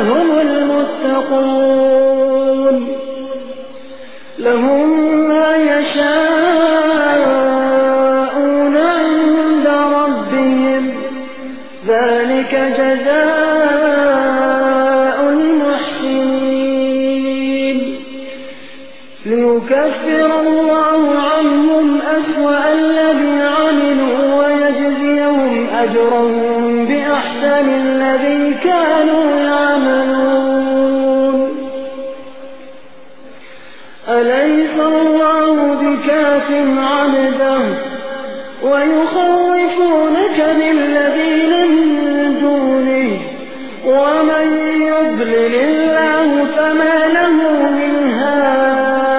هم المتقون. لهم ما يشاءون عند ربهم. ذلك جزاء المحسنين. ليكفر الله عنهم أجرهم بأحسن الذي كانوا يعملون. أليس الله بكاف عبده ويخوفونك بالذين من دونه؟ ومن يضلل الله فما له من هاد.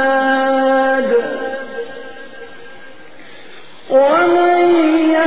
ومن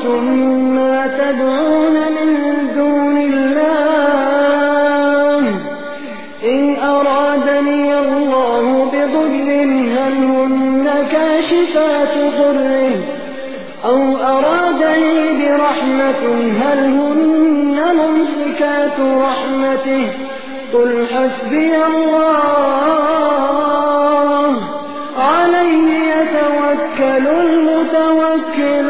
أفرأيتم ما تدعون من دون الله. إن أرادني الله بضر هل هن كاشفات ضره؟ أو أرادني برحمة هل هن ممسكات رحمته؟ قل حسبي الله. عليه يتوكل المتوكلون